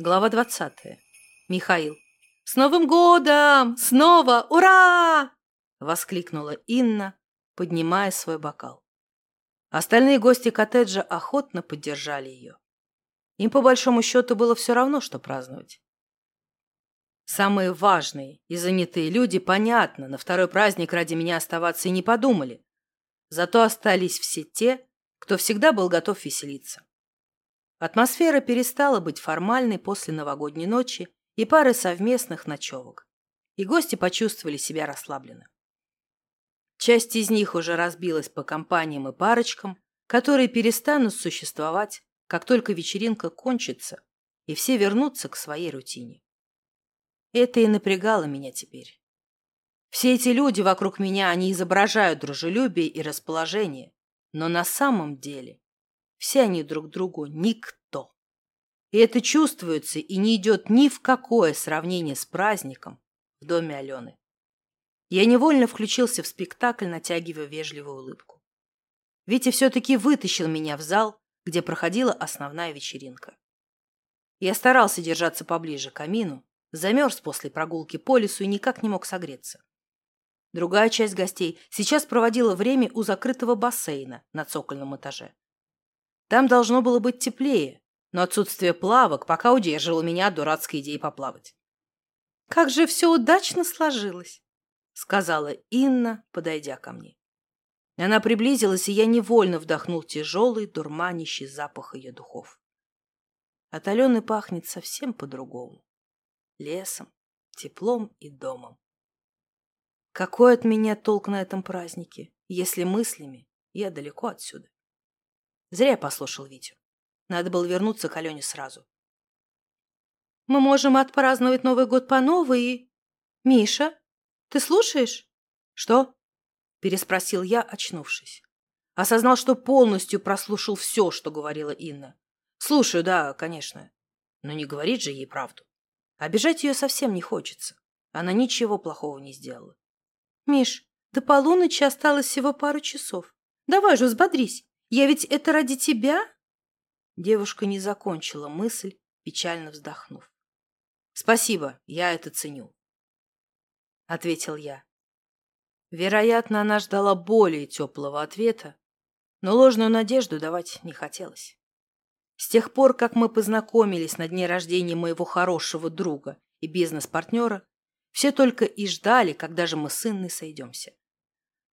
Глава 20. Михаил. «С Новым годом! Снова! Ура!» — воскликнула Инна, поднимая свой бокал. Остальные гости коттеджа охотно поддержали ее. Им, по большому счету, было все равно, что праздновать. Самые важные и занятые люди, понятно, на второй праздник ради меня оставаться и не подумали. Зато остались все те, кто всегда был готов веселиться. Атмосфера перестала быть формальной после новогодней ночи и пары совместных ночевок, и гости почувствовали себя расслабленно. Часть из них уже разбилась по компаниям и парочкам, которые перестанут существовать, как только вечеринка кончится, и все вернутся к своей рутине. Это и напрягало меня теперь. Все эти люди вокруг меня, они изображают дружелюбие и расположение, но на самом деле все они друг другу никто. И это чувствуется и не идет ни в какое сравнение с праздником в доме Алены. Я невольно включился в спектакль, натягивая вежливую улыбку. Витя все-таки вытащил меня в зал, где проходила основная вечеринка. Я старался держаться поближе к камину, замерз после прогулки по лесу и никак не мог согреться. Другая часть гостей сейчас проводила время у закрытого бассейна на цокольном этаже. Там должно было быть теплее, но отсутствие плавок пока удерживало меня от дурацкой идеи поплавать. «Как же все удачно сложилось!» — сказала Инна, подойдя ко мне. Она приблизилась, и я невольно вдохнул тяжелый, дурманящий запах ее духов. От Алены пахнет совсем по-другому. Лесом, теплом и домом. Какой от меня толк на этом празднике, если мыслями я далеко отсюда? Зря я послушал Витю. Надо было вернуться к Алене сразу. Мы можем отпраздновать Новый год по новой и... Миша, ты слушаешь? Что? Переспросил я, очнувшись. Осознал, что полностью прослушал все, что говорила Инна. Слушаю, да, конечно. Но не говорит же ей правду. Обижать ее совсем не хочется. Она ничего плохого не сделала. Миш, до полуночи осталось всего пару часов. Давай же, взбодрись. Я ведь это ради тебя?» Девушка не закончила мысль, печально вздохнув. «Спасибо, я это ценю», — ответил я. Вероятно, она ждала более теплого ответа, но ложную надежду давать не хотелось. С тех пор, как мы познакомились на дне рождения моего хорошего друга и бизнес-партнера, все только и ждали, когда же мы с Инной сойдемся.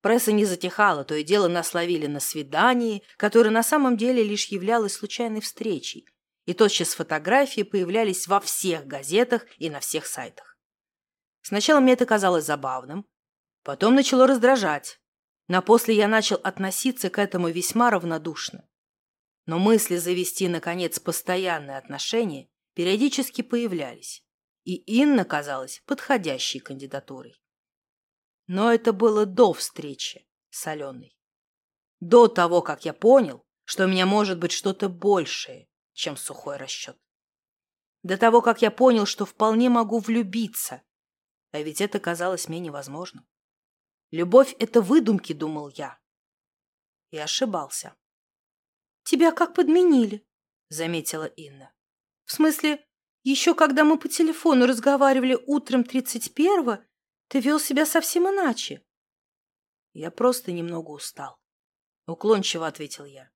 Пресса не затихала, то и дело нас ловили на свидании, которое на самом деле лишь являлось случайной встречей, и тотчас фотографии появлялись во всех газетах и на всех сайтах. Сначала мне это казалось забавным, потом начало раздражать, но после я начал относиться к этому весьма равнодушно. Но мысли завести, наконец, постоянные отношения периодически появлялись, и Инна казалась подходящей кандидатурой. Но это было до встречи с Аленой. До того, как я понял, что у меня может быть что-то большее, чем сухой расчет. До того, как я понял, что вполне могу влюбиться. А ведь это казалось мне невозможным. Любовь — это выдумки, думал я. И ошибался. «Тебя как подменили», — заметила Инна. «В смысле, еще когда мы по телефону разговаривали утром тридцать первого, ты вел себя совсем иначе. Я просто немного устал. Уклончиво ответил я.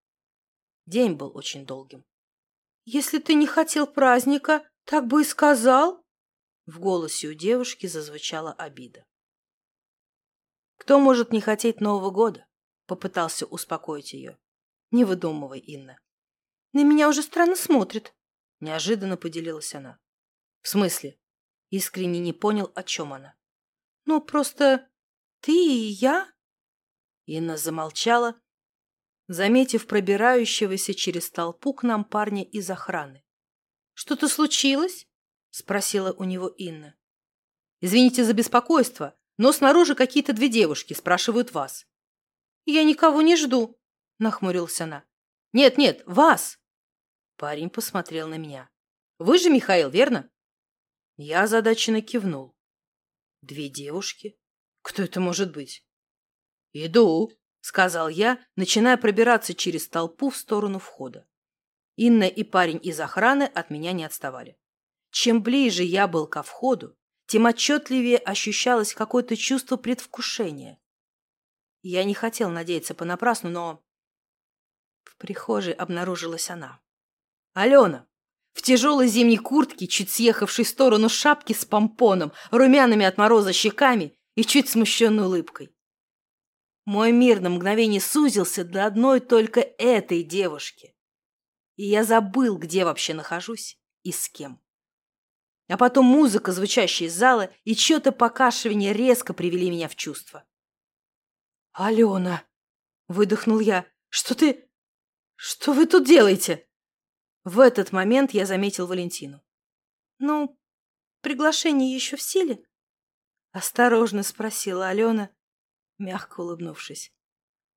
День был очень долгим. Если ты не хотел праздника, так бы и сказал. В голосе у девушки зазвучала обида. Кто может не хотеть Нового года? Попытался успокоить ее. Не выдумывай, Инна. На меня уже странно смотрит. Неожиданно поделилась она. В смысле? Искренне не понял, о чем она. Ну, просто ты и я?» Инна замолчала, заметив пробирающегося через толпу к нам парня из охраны. «Что-то случилось?» — спросила у него Инна. «Извините за беспокойство, но снаружи какие-то две девушки спрашивают вас». «Я никого не жду», — нахмурилась она. «Нет, нет, вас!» Парень посмотрел на меня. «Вы же Михаил, верно?» Я озадаченно кивнул. Две девушки? Кто это может быть? Иду, сказал я, начиная пробираться через толпу в сторону входа. Инна и парень из охраны от меня не отставали. Чем ближе я был ко входу, тем отчетливее ощущалось какое-то чувство предвкушения. Я не хотел надеяться понапрасну, но... В прихожей обнаружилась она. Алена! В тяжелой зимней куртке, чуть съехавшей в сторону шапки с помпоном, румяными от мороза щеками и чуть смущенной улыбкой. Мой мир на мгновение сузился до одной только этой девушки. И я забыл, где вообще нахожусь и с кем. А потом музыка, звучащая из зала, и чье-то покашивание резко привели меня в чувство. «Алена!» — выдохнул я. «Что ты... Что вы тут делаете?» В этот момент я заметил Валентину. «Ну, приглашение еще в силе?» Осторожно спросила Алена, мягко улыбнувшись.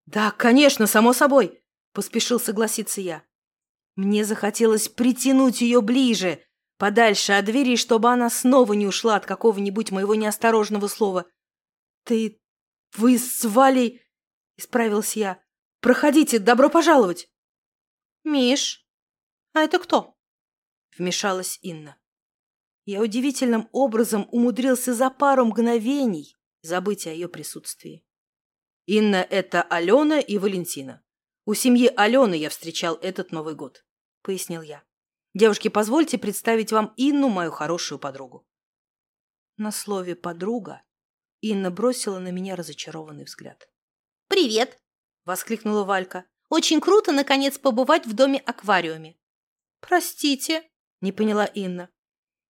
«Да, конечно, само собой!» — поспешил согласиться я. Мне захотелось притянуть ее ближе, подальше от двери, чтобы она снова не ушла от какого-нибудь моего неосторожного слова. «Ты... вы с Валей...» — исправился я. «Проходите, добро пожаловать!» «Миш, а это кто?» — вмешалась Инна. Я удивительным образом умудрился за пару мгновений забыть о ее присутствии. Инна — это Алена и Валентина. У семьи Алены я встречал этот Новый год, — пояснил я. Девушки, позвольте представить вам Инну, мою хорошую подругу. На слове «подруга» Инна бросила на меня разочарованный взгляд. «Привет!» — воскликнула Валька. «Очень круто, наконец, побывать в доме-аквариуме». «Простите», — не поняла Инна.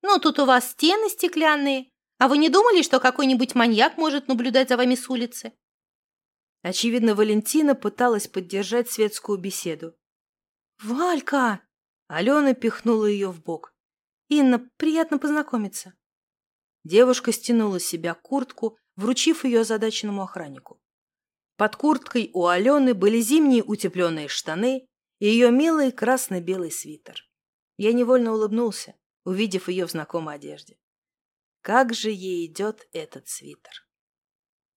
«Ну, тут у вас стены стеклянные. А вы не думали, что какой-нибудь маньяк может наблюдать за вами с улицы?» Очевидно, Валентина пыталась поддержать светскую беседу. «Валька!» Алена пихнула ее в бок. «Инна, приятно познакомиться». Девушка стянула с себя куртку, вручив ее озадаченному охраннику. Под курткой у Алены были зимние утепленные штаны и ее милый красно-белый свитер. Я невольно улыбнулся, увидев ее в знакомой одежде. Как же ей идет этот свитер.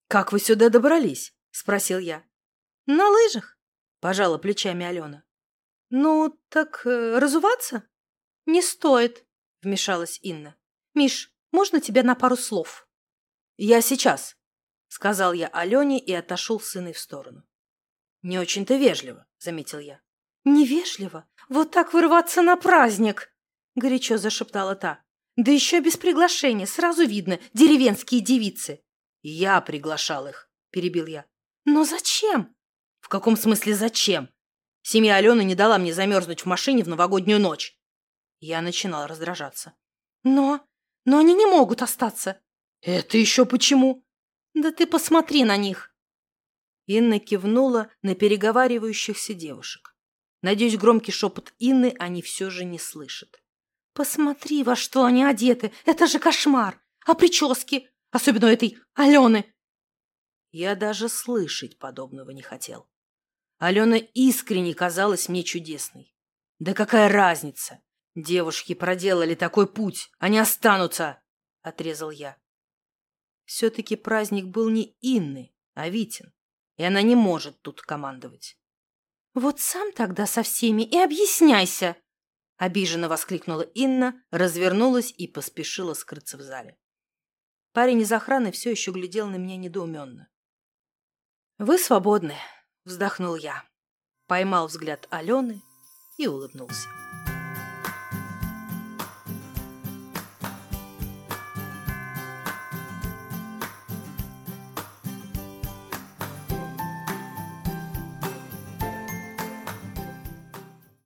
«Как вы сюда добрались?» — спросил я. «На лыжах», — пожала плечами Алена. «Ну, так э, разуваться?» «Не стоит», — вмешалась Инна. «Миш, можно тебя на пару слов?» «Я сейчас», — сказал я Алене и отошел с сыной в сторону. «Не очень-то вежливо», — заметил я. «Невежливо? Вот так вырваться на праздник!» — горячо зашептала та. «Да еще без приглашения, сразу видно, деревенские девицы!» «Я приглашал их», — перебил я. «Но зачем?» «В каком смысле зачем? Семья Алены не дала мне замерзнуть в машине в новогоднюю ночь. Я начинала раздражаться. Но... но они не могут остаться. Это еще почему? Да ты посмотри на них. Инна кивнула на переговаривающихся девушек. Надеюсь, громкий шепот Инны они все же не слышат. Посмотри, во что они одеты. Это же кошмар. А прически? Особенно этой Алены. Я даже слышать подобного не хотел. Алена искренне казалась мне чудесной. Да какая разница? Девушки проделали такой путь, они останутся, — отрезал я. Все-таки праздник был не Инны, а Витин, и она не может тут командовать. «Вот сам тогда со всеми и объясняйся!» Обиженно воскликнула Инна, развернулась и поспешила скрыться в зале. Парень из охраны все еще глядел на меня недоуменно. «Вы свободны», Вздохнул я, поймал взгляд Алены и улыбнулся.